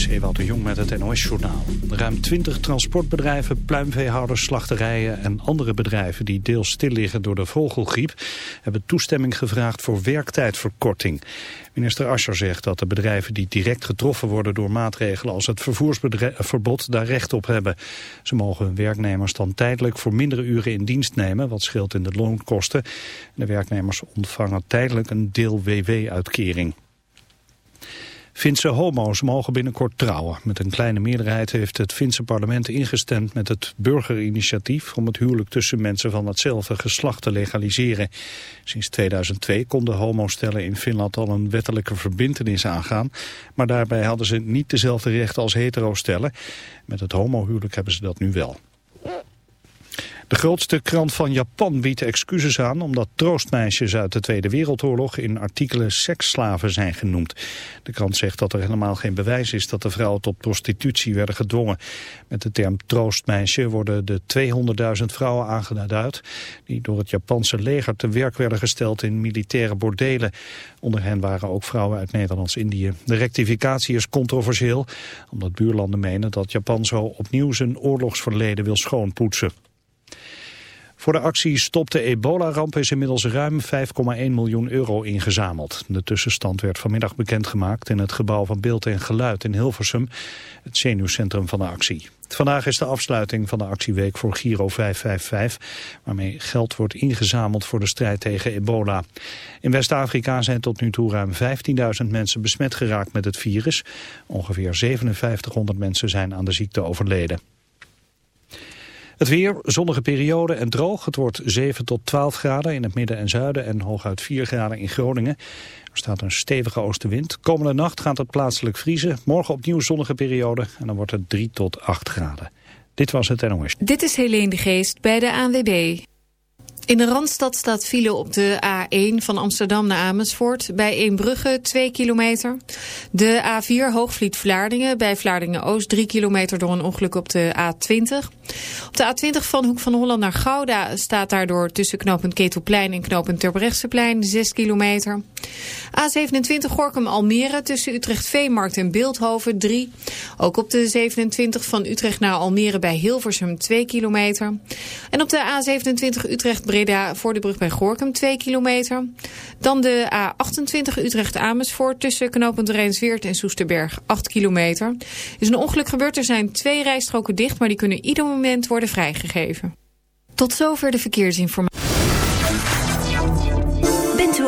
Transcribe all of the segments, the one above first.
is Ewout Jong met het NOS-journaal. Ruim 20 transportbedrijven, pluimveehouders, slachterijen en andere bedrijven die deels stil liggen door de vogelgriep hebben toestemming gevraagd voor werktijdverkorting. Minister Ascher zegt dat de bedrijven die direct getroffen worden door maatregelen als het vervoersverbod daar recht op hebben. Ze mogen hun werknemers dan tijdelijk voor mindere uren in dienst nemen, wat scheelt in de loonkosten. De werknemers ontvangen tijdelijk een deel WW-uitkering. Finse homo's mogen binnenkort trouwen. Met een kleine meerderheid heeft het Finse parlement ingestemd met het burgerinitiatief om het huwelijk tussen mensen van hetzelfde geslacht te legaliseren. Sinds 2002 konden homostellen in Finland al een wettelijke verbintenis aangaan, maar daarbij hadden ze niet dezelfde rechten als heterostellen. Met het homohuwelijk hebben ze dat nu wel. De grootste krant van Japan biedt excuses aan omdat troostmeisjes uit de Tweede Wereldoorlog in artikelen seksslaven zijn genoemd. De krant zegt dat er helemaal geen bewijs is dat de vrouwen tot prostitutie werden gedwongen. Met de term troostmeisje worden de 200.000 vrouwen aangeduid die door het Japanse leger te werk werden gesteld in militaire bordelen. Onder hen waren ook vrouwen uit Nederlands-Indië. De rectificatie is controversieel omdat buurlanden menen dat Japan zo opnieuw zijn oorlogsverleden wil schoonpoetsen. Voor de actie Stop de ebola-ramp is inmiddels ruim 5,1 miljoen euro ingezameld. De tussenstand werd vanmiddag bekendgemaakt in het gebouw van Beeld en Geluid in Hilversum, het zenuwcentrum van de actie. Vandaag is de afsluiting van de actieweek voor Giro 555, waarmee geld wordt ingezameld voor de strijd tegen ebola. In West-Afrika zijn tot nu toe ruim 15.000 mensen besmet geraakt met het virus. Ongeveer 5700 mensen zijn aan de ziekte overleden. Het weer, zonnige periode en droog. Het wordt 7 tot 12 graden in het midden en zuiden en hooguit 4 graden in Groningen. Er staat een stevige oostenwind. Komende nacht gaat het plaatselijk vriezen. Morgen opnieuw zonnige periode en dan wordt het 3 tot 8 graden. Dit was het NOS. Dit is Helene de Geest bij de ANWB. In de Randstad staat file op de A1 van Amsterdam naar Amersfoort. Bij Eembrugge 2 kilometer. De A4 Hoogvliet-Vlaardingen. Bij Vlaardingen-Oost 3 kilometer door een ongeluk op de A20. Op de A20 van Hoek van Holland naar Gouda staat daardoor tussen knooppunt Ketelplein en knooppunt Terbrechtseplein 6 kilometer. A27 Gorkum-Almere tussen Utrecht-Veemarkt en Beeldhoven 3. Ook op de 27 van Utrecht naar Almere bij Hilversum 2 kilometer. En op de A27 Voor de brug bij Gorkum 2 kilometer. Dan de A28 Utrecht-Amersfoort tussen knooppunt Rijnsweert en Soesterberg 8 kilometer. Er is een ongeluk gebeurd, er zijn twee rijstroken dicht, maar die kunnen ieder moment worden vrijgegeven. Tot zover de verkeersinformatie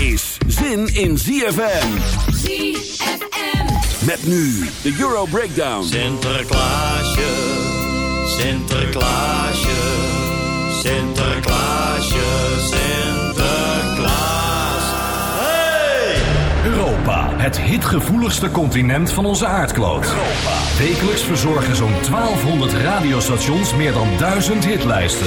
Is zin in ZFM. ZFM. Met nu de Euro Breakdown. Sinterklaasje, Sinterklaasje, Sinterklaasje, Sinterklaas. Hey! Euro Europa, het hitgevoeligste continent van onze aardkloot. Wekelijks verzorgen zo'n 1200 radiostations meer dan 1000 hitlijsten.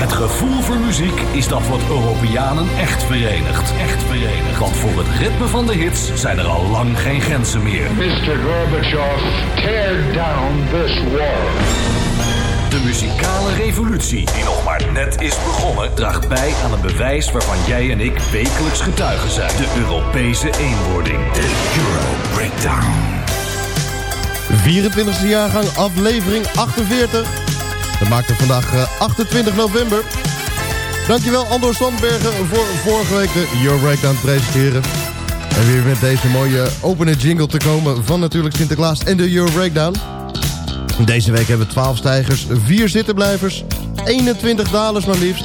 Het gevoel voor muziek is dat wat Europeanen echt verenigt. Echt verenigt. Want voor het ritme van de hits zijn er al lang geen grenzen meer. Mr. Gorbachev, tear down this wall. De muzikale revolutie, die nog maar net is begonnen, draagt bij aan een bewijs waarvan jij en ik wekelijks getuigen zijn. De Europese eenwording. De Euro Breakdown. 24e jaargang, aflevering 48. Dat maakt het vandaag eh, 28 november. Dankjewel Andor Sandbergen voor vorige week de Euro Breakdown te presenteren. En weer met deze mooie opene jingle te komen van natuurlijk Sinterklaas en de Euro Breakdown. Deze week hebben we 12 stijgers, 4 zittenblijvers, 21 dalers maar liefst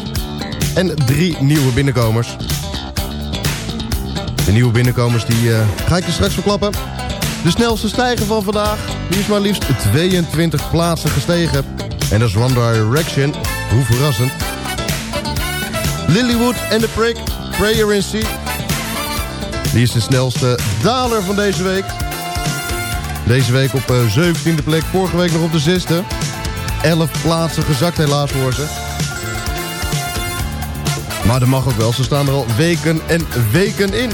en 3 nieuwe binnenkomers. De nieuwe binnenkomers die uh, ga ik je straks verklappen. De snelste stijger van vandaag, die is maar liefst 22 plaatsen gestegen. En dat is One Direction. Hoe verrassend. Lilywood en The Prick, Prayer in Sea. Die is de snelste daler van deze week. Deze week op uh, 17e plek, vorige week nog op de 6e. 11 plaatsen gezakt helaas voor ze. Maar dat mag ook wel, ze staan er al weken en weken in.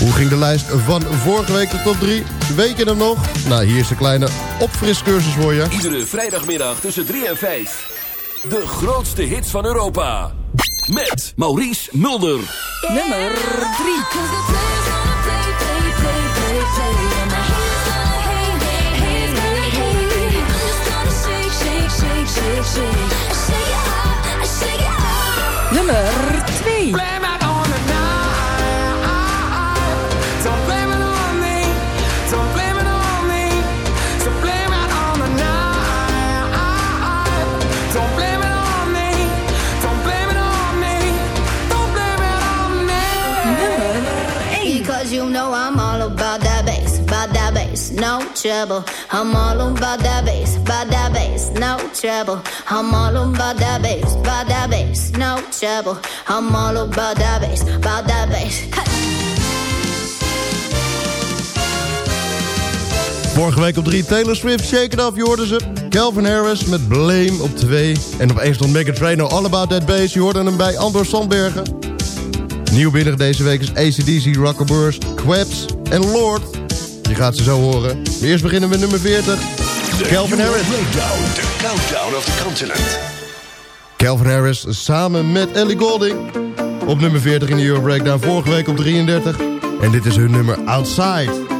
Hoe ging de lijst van vorige week de top 3? Weet je hem nog? Nou, hier is een kleine opfriscursus voor je. Iedere vrijdagmiddag tussen 3 en 5. De grootste hits van Europa. Met Maurice Mulder. Nummer 3. Nummer 2. No trouble. I'm all about that bass, about that bass, no trouble. I'm all about that bass, about that bass, no trouble. I'm all about that bass, about that bass. Vorige week op 3 Taylor Swift, Shake It Off, je hoorde ze. Calvin Harris met Blame op 2. En op 1 stond Megan All About That Bass. Je hoorde hem bij Andor Sandbergen. Nieuw binnen deze week is ACDC, Rockaburst, Quabs en Lord. Je gaat ze zo horen. Maar eerst beginnen we met nummer 40. Calvin Harris. Breakdown, the countdown of the continent. Calvin Harris samen met Ellie Golding. Op nummer 40 in de Euro Breakdown. Vorige week op 33. En dit is hun nummer Outside.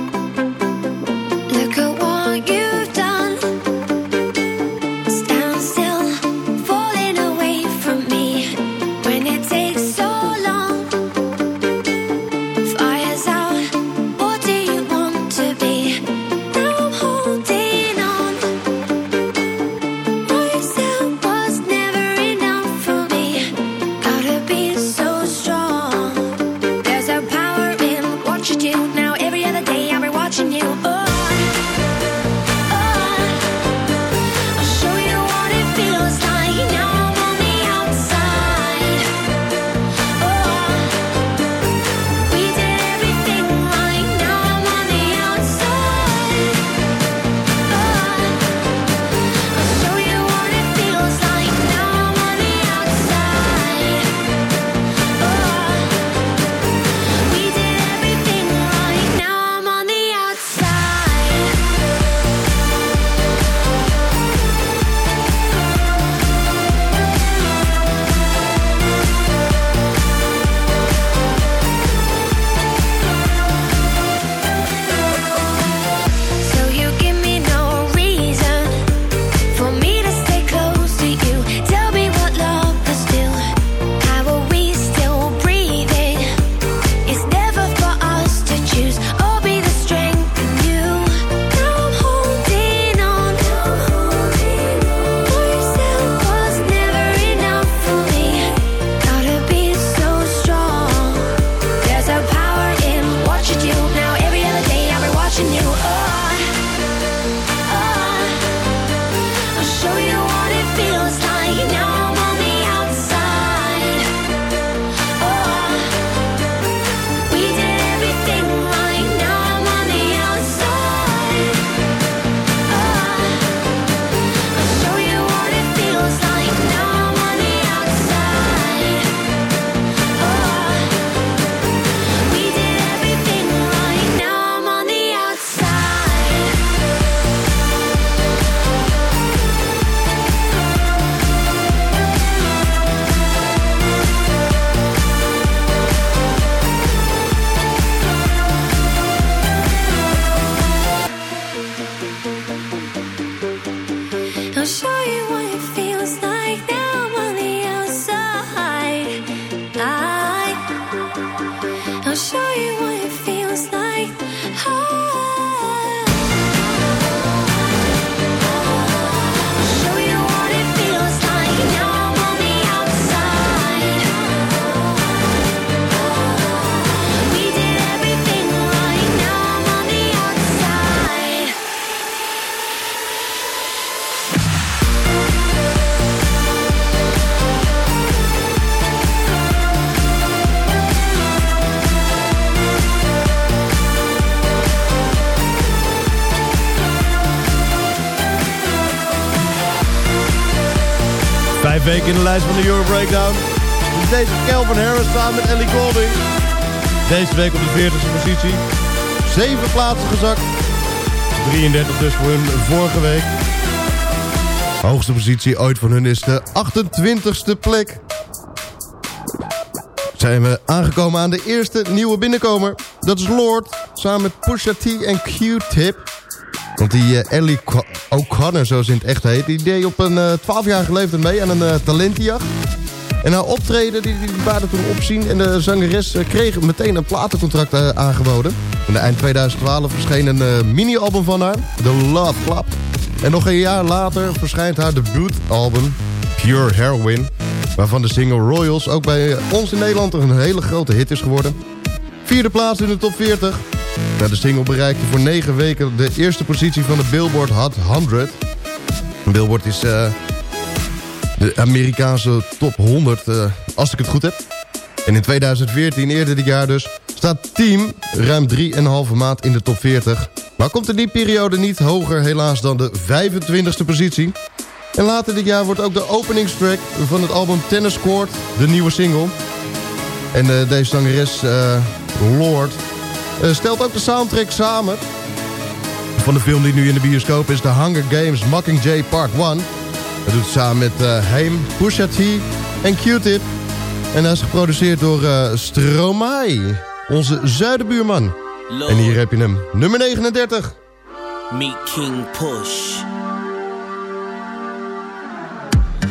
In de lijst van de Euro Breakdown. Dus deze Calvin Harris samen met Ellie Goulding. Deze week op de 40e positie. Zeven plaatsen gezakt. 33 dus voor hun vorige week. Hoogste positie ooit van hun is de 28e plek. Zijn we aangekomen aan de eerste nieuwe binnenkomer. Dat is Lord, samen met Pusha T en Q-Tip. Want die uh, Ellie O'Connor, zoals in het echt heet... die deed op een uh, 12-jarige leeftijd mee aan een uh, talentenjacht. En haar optreden, die, die waren toen opzien... en de zangeres uh, kreeg meteen een platencontract aangeboden. In de eind 2012 verscheen een mini-album van haar, The Love Club. En nog een jaar later verschijnt haar debuutalbum, Pure Heroin... waarvan de single Royals ook bij ons in Nederland een hele grote hit is geworden. Vierde plaats in de top 40. De single bereikte voor negen weken de eerste positie van de Billboard Hot 100. Billboard is uh, de Amerikaanse top 100, uh, als ik het goed heb. En in 2014, eerder dit jaar dus, staat Team ruim 3,5 maand in de top 40. Maar komt in die periode niet hoger helaas dan de 25e positie. En later dit jaar wordt ook de openingstrack van het album Tennis Court de nieuwe single. En uh, deze zangeres, Lord, stelt ook de soundtrack samen. Van de film die nu in de bioscoop is, The Hunger Games Mockingjay Part 1. Dat doet samen met Haim, Pusha T en Q-Tip. En hij is geproduceerd door Stromae, onze zuidenbuurman. Lord. En hier heb je hem, nummer 39. Meet King Push.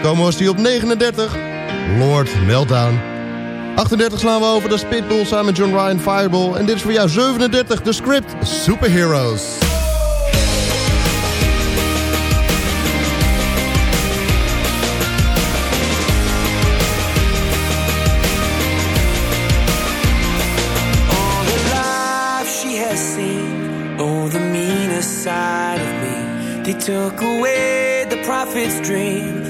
Gekomen was hij op 39. Lord Meltdown. 38 slaan we over, de spitbull Pitbull samen met John Ryan Fireball. En dit is voor jou 37, de script Superheroes. They took away the prophet's dream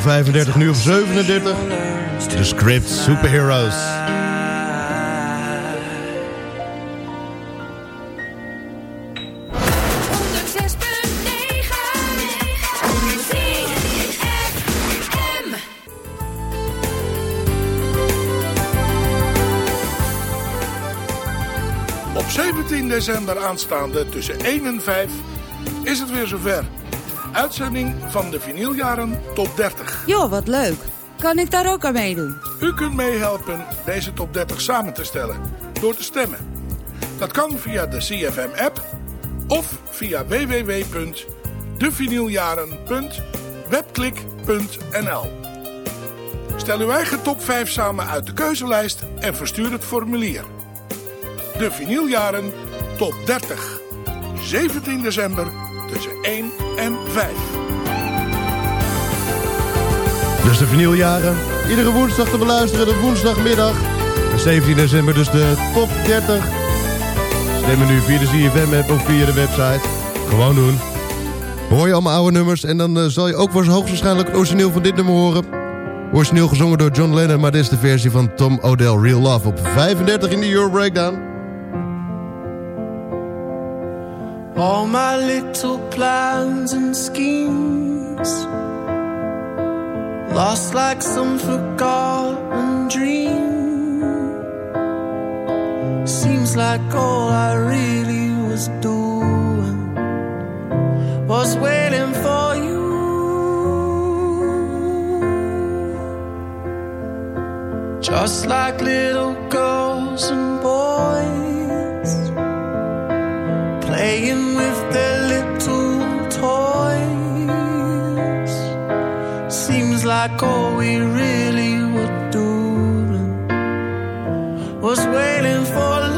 35, uur of 37. De script Superheroes. Op 17 december aanstaande tussen 1 en 5 is het weer zover. Uitzending van de vinyljaren top 30. Joh, wat leuk. Kan ik daar ook aan meedoen? U kunt meehelpen deze top 30 samen te stellen door te stemmen. Dat kan via de CFM-app of via www.devinieljaren.webklik.nl Stel uw eigen top 5 samen uit de keuzelijst en verstuur het formulier. De Vinieljaren Top 30. 17 december tussen 1 en 5 tijdens jaren. Iedere woensdag te beluisteren, de woensdagmiddag. 17 december dus de top 30. Stemmen nu via de ZFM-app of via de website. Gewoon doen. Hoor je allemaal oude nummers en dan eh, zal je ook hoogstwaarschijnlijk het origineel van dit nummer horen. Origineel gezongen door John Lennon, maar dit is de versie van Tom Odell Real Love op 35 in de Euro Breakdown. All my little plans and schemes Lost like some forgotten dream. Seems like all I really was doing Was waiting for you. Just like little girls and like all we really were doing was waiting for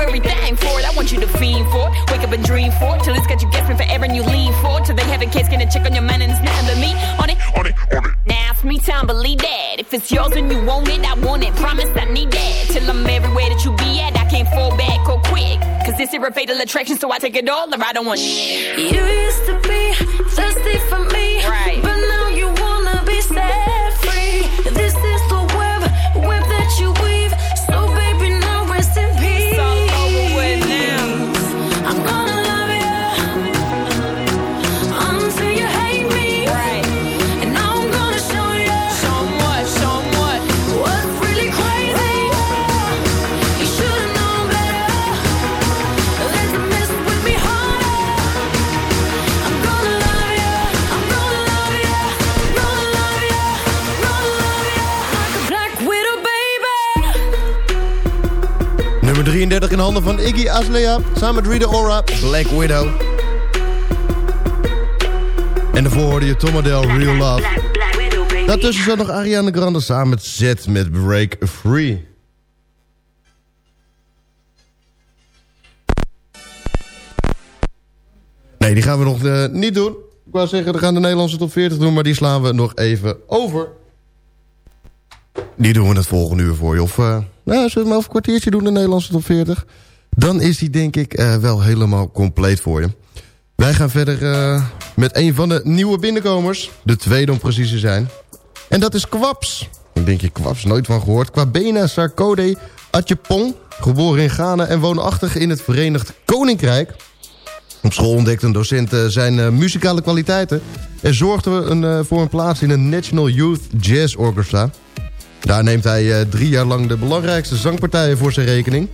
Everything for it. I want you to fiend for it, wake up and dream for it, till it's got you guessing forever and you lean for it, till they have a case, gonna check on your man and it's nothing but me on it. On it, on it. Now it's me time, believe that. If it's yours and you want it, I want it. Promise I need that. Till I'm everywhere that you be at, I can't fall back or quick. Cause this is a fatal attraction, so I take it all or I don't want shit. You used to be thirsty for me, 33 in handen van Iggy Azalea. Samen met Rita Ora, Black Widow. En daarvoor hoorde je Tom Adele, Real Love. Daartussen zat nog Ariana Grande samen met Z met Break Free. Nee, die gaan we nog eh, niet doen. Ik wou zeggen, we gaan de Nederlandse top 40 doen... maar die slaan we nog even over. Die doen we het volgende uur voor je. Of, eh, nou, zullen we maar over een kwartiertje doen, de Nederlandse top 40? Dan is die denk ik eh, wel helemaal compleet voor je. Wij gaan verder eh, met een van de nieuwe binnenkomers. De tweede om precies te zijn. En dat is Kwaps. Ik denk je Kwaps, nooit van gehoord. Kwabena Sarkodie Atjepong. Geboren in Ghana en woonachtig in het Verenigd Koninkrijk. Op school ontdekte een docent zijn muzikale kwaliteiten... en zorgde een, eh, voor een plaats in een National Youth Jazz Orchestra. Daar neemt hij eh, drie jaar lang de belangrijkste zangpartijen voor zijn rekening.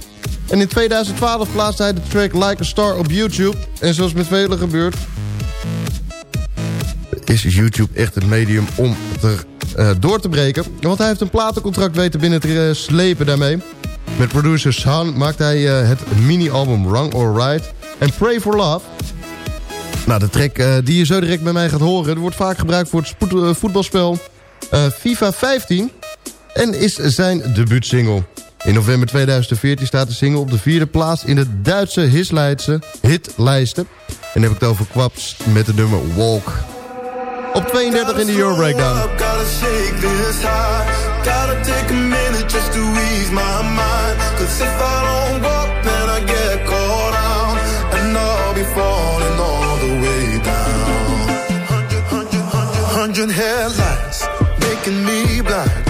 En in 2012 plaatste hij de track Like a Star op YouTube. En zoals met velen gebeurt... is YouTube echt het medium om er eh, door te breken. Want hij heeft een platencontract weten binnen te eh, slepen daarmee. Met producer San maakt hij het mini-album Wrong or Right en Pray for Love. Nou, de track die je zo direct bij mij gaat horen... wordt vaak gebruikt voor het voetbalspel FIFA 15... en is zijn debuutsingle. In november 2014 staat de single op de vierde plaats... in de Duitse hitlijsten. hitlijsten. En heb ik het over Kwaps met de nummer Walk. Op 32 in de Euro Breakdown. Headlights making me blind.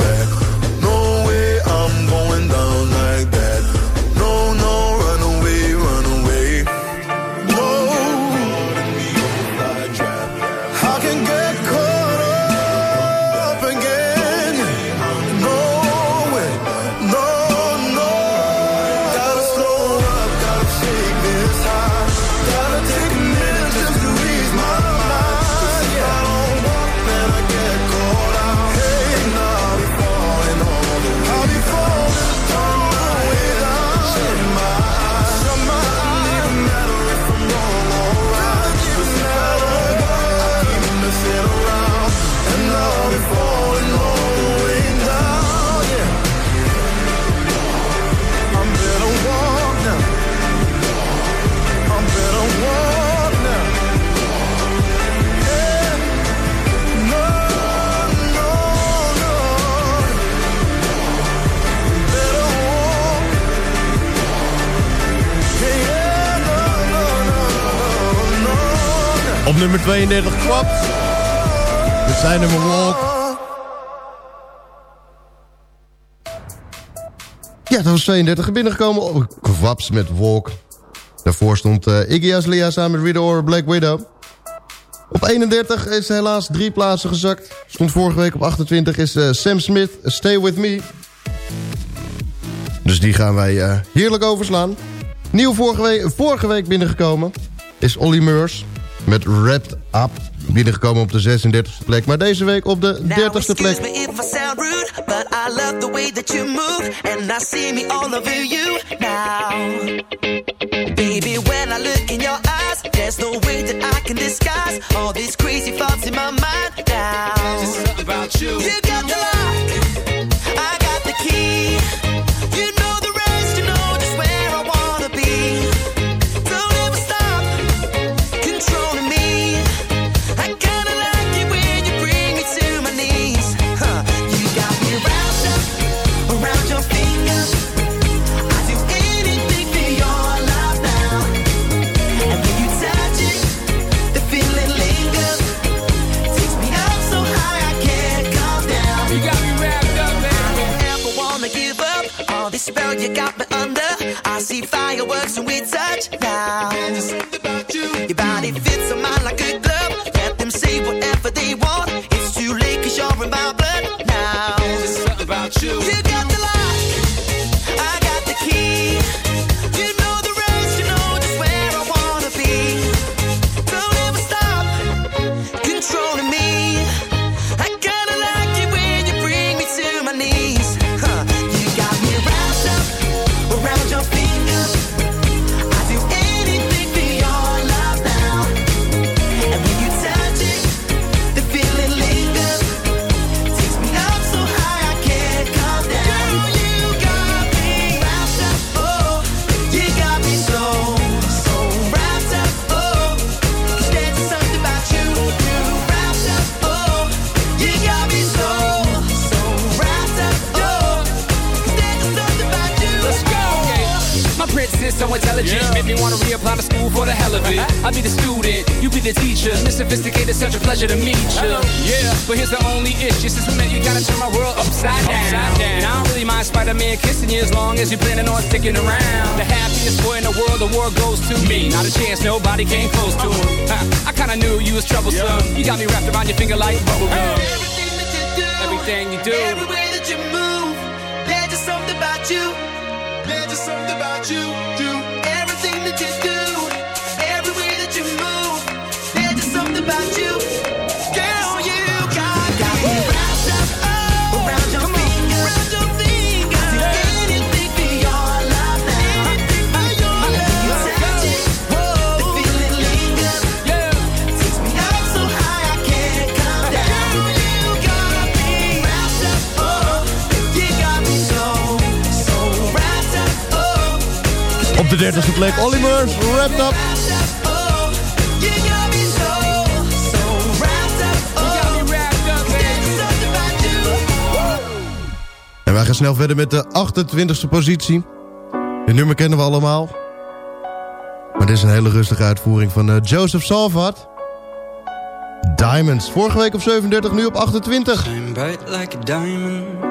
32 Kwaps. Dit zijn nummer Walk. Ja, dat was 32 binnengekomen. Oh, Kwaps met Walk. Daarvoor stond uh, Iggy Azalea samen met Rita Black Widow. Op 31 is helaas drie plaatsen gezakt. Stond vorige week op 28 is uh, Sam Smith, Stay With Me. Dus die gaan wij uh, heerlijk overslaan. Nieuw vorige week, vorige week binnengekomen is Olly Meurs met Wrapped Up. Binnengekomen op de 36e plek, maar deze week op de 30e plek. Now, excuse me if I sound rude, but I love the way that you move, and I see me all over you now. Baby, when I look in your eyes, there's no way that I can disguise all these crazy thoughts in my mind now. There's something about you. You sticking around. The happiest boy in the world, the world goes to me. Not a chance, nobody came close to him. Huh, I kinda knew you was troublesome. You got me wrapped around your finger like bubblegum. Everything that you do, Everything you do. every way that you move, there's just something about you. There's just something about you. Do 31e plek. Olimers, wrapped up. En wij gaan snel verder met de 28e positie. Dit nummer kennen we allemaal. Maar dit is een hele rustige uitvoering van eh, Joseph Salvat. Diamonds. Vorige week op 37, nu op 28. Shine bright like a diamond.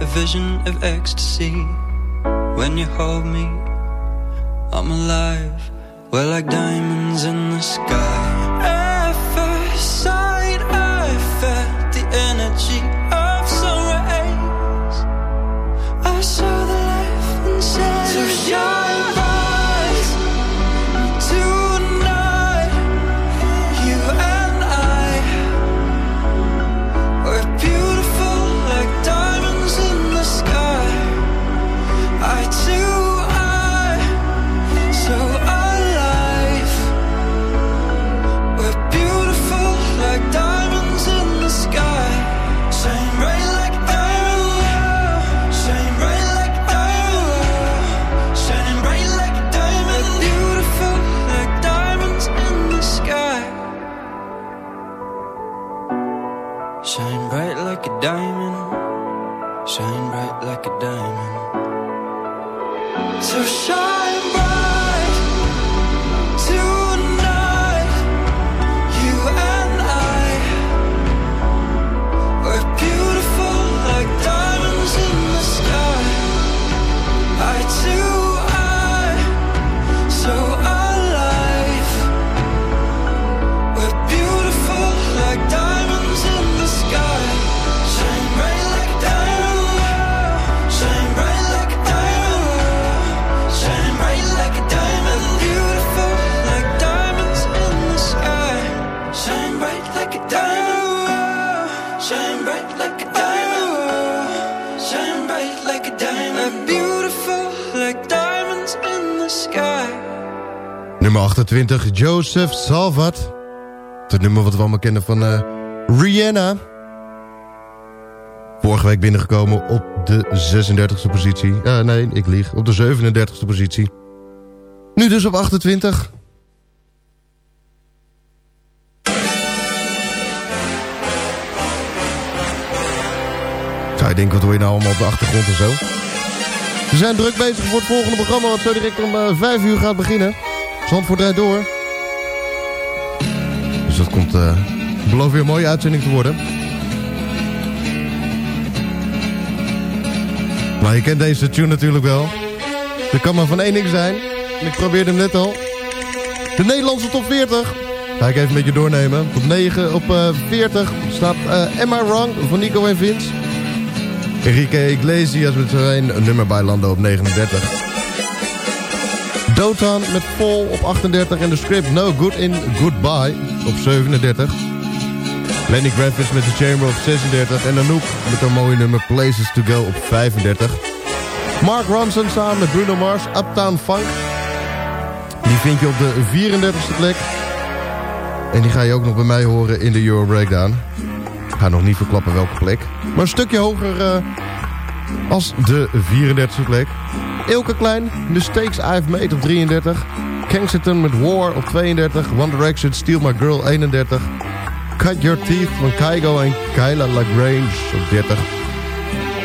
A vision of ecstasy. When you hold me, I'm alive. We're like diamonds in the sky. Joseph Salvat. Het nummer wat we allemaal kennen van eh, Rihanna. Vorige week binnengekomen op de 36e positie. Eh, nee, ik lieg. Op de 37e positie. Nu dus op 28. Zou je denken, wat hoor je nou allemaal op de achtergrond en zo? We zijn druk bezig voor het volgende programma... wat zo direct om eh 5 uur gaat beginnen. Zandvoort rijdt door. Dus dat komt... eh belooft weer een mooie uitzending te worden. Maar je kent deze tune natuurlijk wel. Er kan maar van één ding zijn. Ik probeerde hem net al. De Nederlandse top 40. Ga ik even met je doornemen. Op 9, op eh 40 staat eh Emma Wrong van Nico en Vince. Enrique Iglesias met zijn nummer bij Lando op 39. Dotan met Vol op 38 en de script No Good in Goodbye op 37. Lenny Kravitz met The Chamber op 36 en Anouk met haar mooie nummer Places to Go op 35. Mark Ronson samen met Bruno Mars, Uptown Funk. Die vind je op de 34e plek. En die ga je ook nog bij mij horen in de Euro Breakdown. Ik ga nog niet verklappen welke plek. Maar een stukje hoger eh, als de 34e plek. Ilke Klein, The Stakes I've Made op 33. Kensington met War op 32. One Direction, Steal My Girl 31. Cut Your Teeth van Kygo en Kyla LaGrange op 30.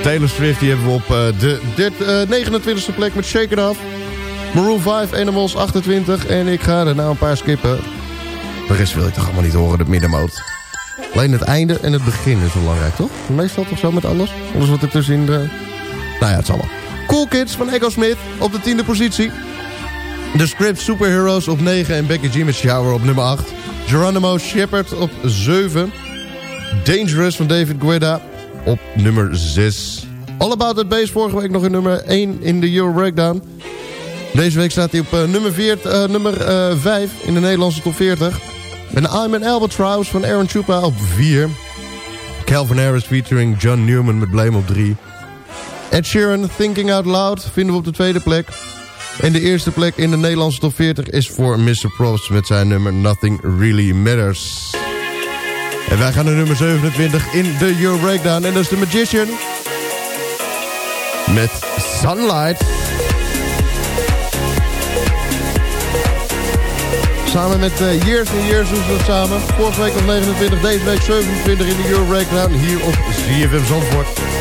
Taylor Swift die hebben we op eh, de dit, eh, 29e plek met Shake It Off. Maroon 5, Animals 28. En ik ga er nou een paar skippen. De rest wil je toch allemaal niet horen, de middenmoot. Alleen het einde en het begin is belangrijk, toch? Meestal toch zo met alles? Alles wat er tussenin de... Nou ja, het zal wel. Cool Kids van Echo Smith op de tiende positie. The Script Superheroes op 9 en Becky G met Shower op nummer 8. Geronimo Shepard op 7. Dangerous van David Guetta op nummer 6. All About That Bass vorige week nog in nummer 1 in de Euro Breakdown. Deze week staat hij op uh, nummer, 4, uh, nummer uh, 5 in de Nederlandse top 40. En I'm an Albatross van Aaron Chupa op 4. Calvin Harris featuring John Newman met Blame op 3. Ed Sheeran, Thinking Out Loud, vinden we op de tweede plek. En de eerste plek in de Nederlandse top 40 is voor Mr. Prost met zijn nummer Nothing Really Matters. En wij gaan naar nummer 27 in de Euro Breakdown. En dat is The Magician. Met Sunlight. Samen met uh, Years and Years doen ze dat samen. Vorige week op 29, deze week 27 in de Euro Breakdown. Hier op ZFM Zandvoort.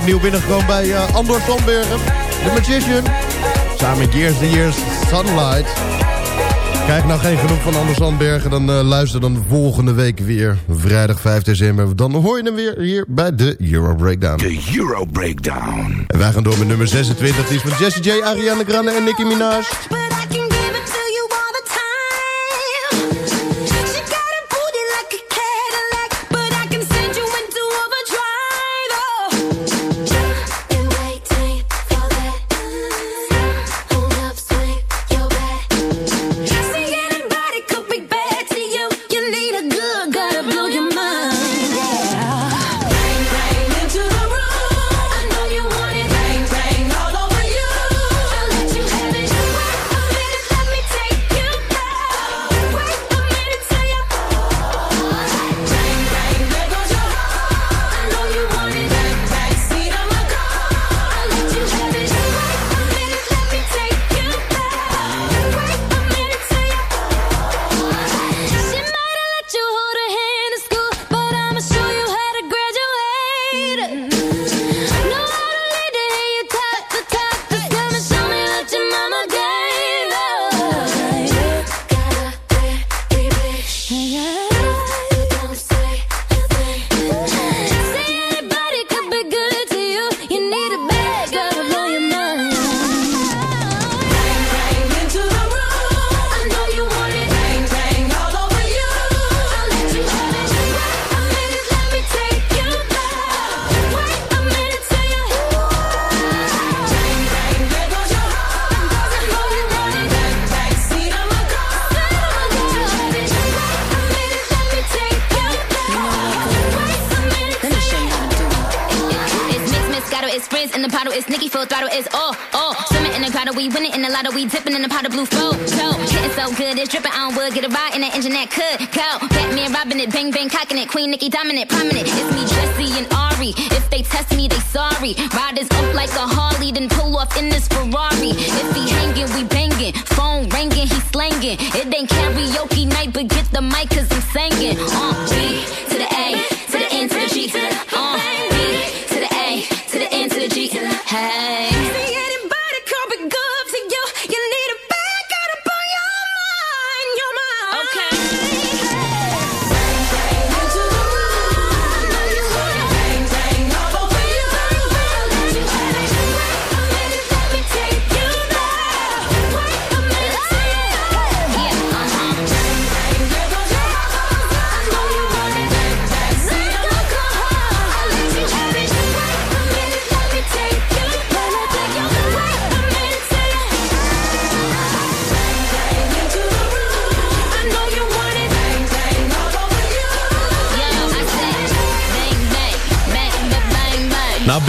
week nieuw binnengekomen bij eh, Andor Sandbergen. The Magician. Samen met Years the Years Sunlight. Krijg nou geen genoeg van Andor Sandbergen, dan eh, luister dan volgende week weer. Vrijdag 5 december. Dan hoor je hem weer hier bij de Euro Breakdown. De Euro Breakdown. En wij gaan door met nummer 26. Die is van Jessie J, Ariana Grande en Nicki Minaj. Nicki dominant.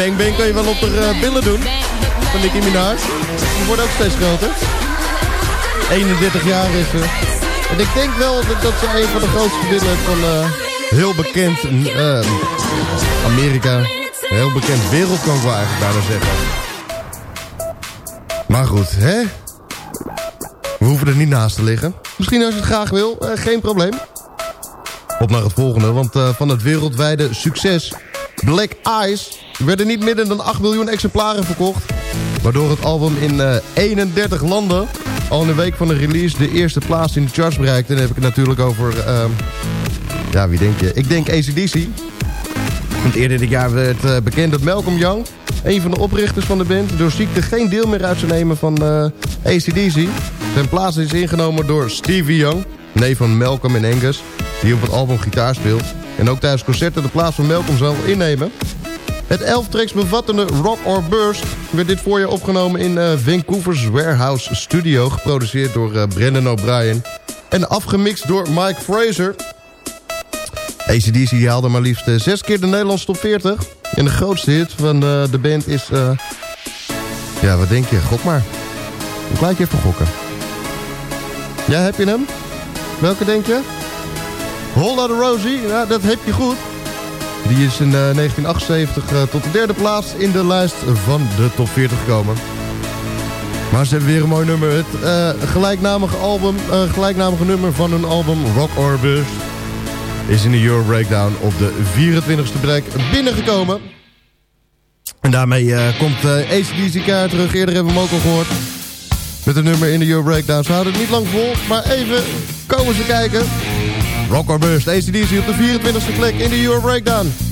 Bang Bang kan je wel op de eh, billen doen. Van Nicki Minaj. Die wordt ook steeds groter. 31 jaar is ze. En ik denk wel dat, dat ze een van de grootste vriendinnen van eh, heel bekend eh, Amerika. Heel bekend wereld kan wel eigenlijk bijna zeggen. Maar goed, hè? We hoeven er niet naast te liggen. Misschien als je het graag wil, geen probleem. Op naar het volgende, want van het wereldwijde succes Black Eyes werden niet minder dan 8 miljoen exemplaren verkocht. Waardoor het album in eh, 31 landen al in week van de release de eerste plaats in de charts bereikte. En dan heb ik het natuurlijk over, ehm, ja wie denk je? Ik denk ACDC. Want eerder dit jaar werd eh, bekend dat Malcolm Young, een van de oprichters van de band, door ziekte geen deel meer uit zou nemen van eh ACDC. Zijn plaats is ingenomen door Stevie Young, neef van Malcolm en Angus, die op het album gitaar speelt. En ook tijdens concerten de plaats van Malcolm zal innemen. Het 11 tracks bevattende Rock or Burst werd dit voorjaar opgenomen in eh, Vancouver's Warehouse Studio. Geproduceerd door eh, Brendan O'Brien en afgemixt door Mike Fraser. ACDC haalde maar liefst eh, zes keer de Nederlandse top 40. En de grootste hit van eh, de band is... ja, wat denk je? Gok maar. Ik laat je even gokken. Ja, heb je hem? Welke denk je? Whole Lotta Rosie, ja, dat heb je goed. Die is in eh, 1978 eh, tot de derde plaats in de lijst van de top 40 gekomen. Maar ze hebben weer een mooi nummer. Het eh, gelijknamige, album, eh, gelijknamige nummer van hun album Rock or Bust... is in de Euro Breakdown op de 24e plek binnengekomen. En daarmee eh, komt uh, ACDC kaart terug. Eerder hebben we hem ook al gehoord. Met een nummer in de Euro Breakdown. Ze houden het niet lang vol, maar even komen ze kijken. Rock or Bust, ACDC op de 24e plek in de Euro Breakdown.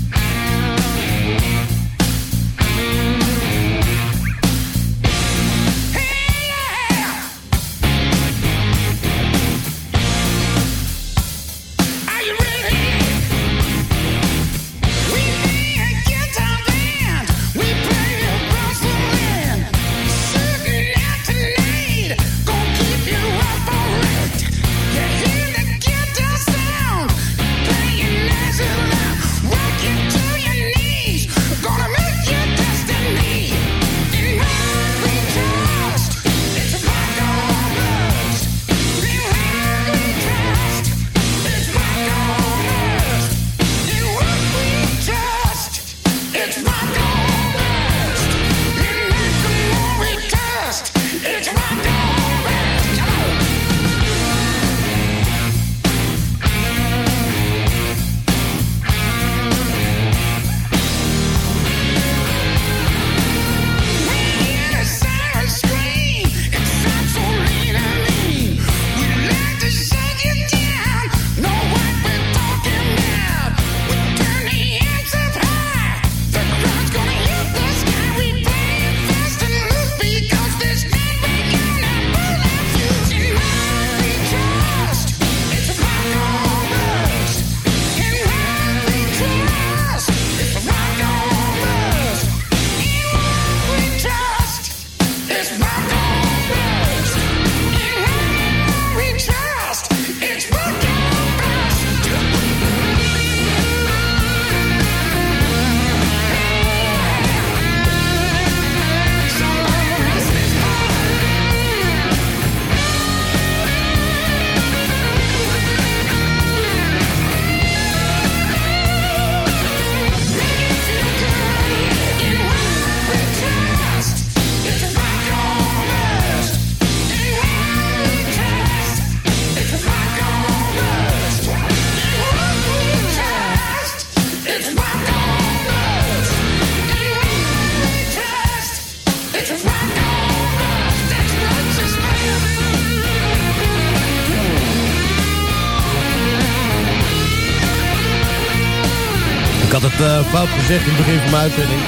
Gezegd in het begin van mijn uitzending.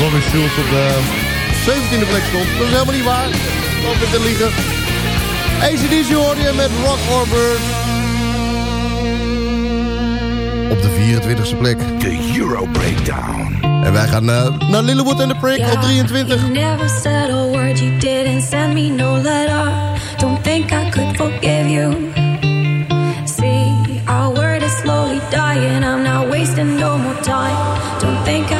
Robin Schulz op de 17e plek stond. Dat is helemaal niet waar. Loop ik te liegen. ACDC hoorde je met Rock Orbit. Op de 24e plek. De Euro Breakdown. En wij gaan eh, naar Lillewood en de Prick op 23. You never said a word, you didn't send me no letter. Don't think I could forgive you. See, our word is slowly dying. I'm not wasting no more time. Don't think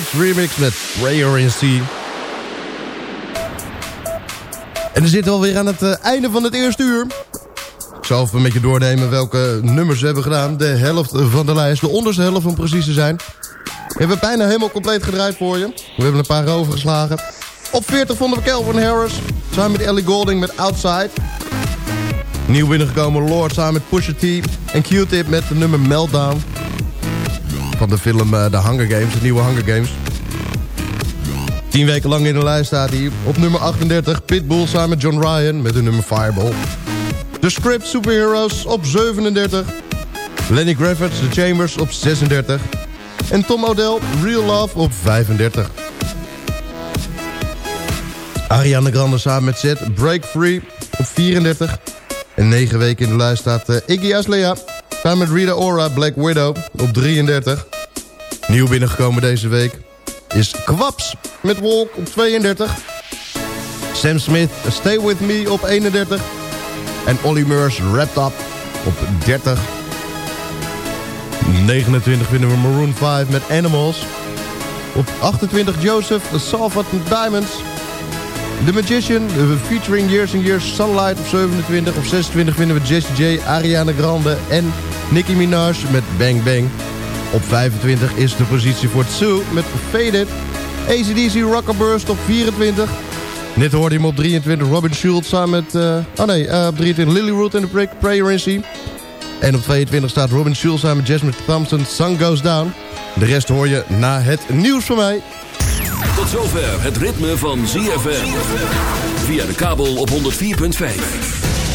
Remix met Prayer in Sea. En dan zitten we alweer aan het eh, einde van het eerste uur. Ik zal even met je doornemen welke nummers we hebben gedaan. De helft van de lijst, de onderste helft om precies te zijn. We hebben bijna helemaal compleet gedraaid voor je. We hebben een paar overgeslagen. Op 40 vonden we Calvin Harris. Samen met Ellie Golding met Outside. Nieuw binnengekomen Lord samen met Pusha T. En Q-Tip met de nummer Meltdown. Van de film eh, The Hunger Games, de nieuwe Hunger Games. Tien weken lang in de lijst staat hij. Op nummer 38 Pitbull samen met John Ryan met de nummer Fireball. The Script Superheroes op 37. Lenny Kravitz, The Chambers op 36. En Tom O'Dell, Real Love op 35. Ariana Grande samen met Zed, Break Free op 34. En 9 weken in de lijst staat eh, Iggy Azalea samen met Rita Ora, Black Widow op 33. Nieuw binnengekomen deze week is Kwaps met Walk op 32. Sam Smith, Stay With Me op 31. En Olly Murs, Wrapped Up op 30. 29 vinden we Maroon 5 met Animals. Op 28 Joseph, Salvat Diamonds. The Magician, featuring Years and Years Sunlight op 27. Op 26 vinden we Jessie J, Ariana Grande en Nicki Minaj met Bang Bang. Op 25 is de positie voor Tsu met Faded. ACDC Rockerburst op 24. Net hoorde je hem op 23 Robin Schultz samen met... eh, oh nee, eh, op 23 Lily Root en de Break Prayer. En op 22 staat Robin Schultz samen met Jasmine Thompson Sun Goes Down. De rest hoor je na het nieuws van mij. Tot zover het ritme van ZFM. Via de kabel op 104.5.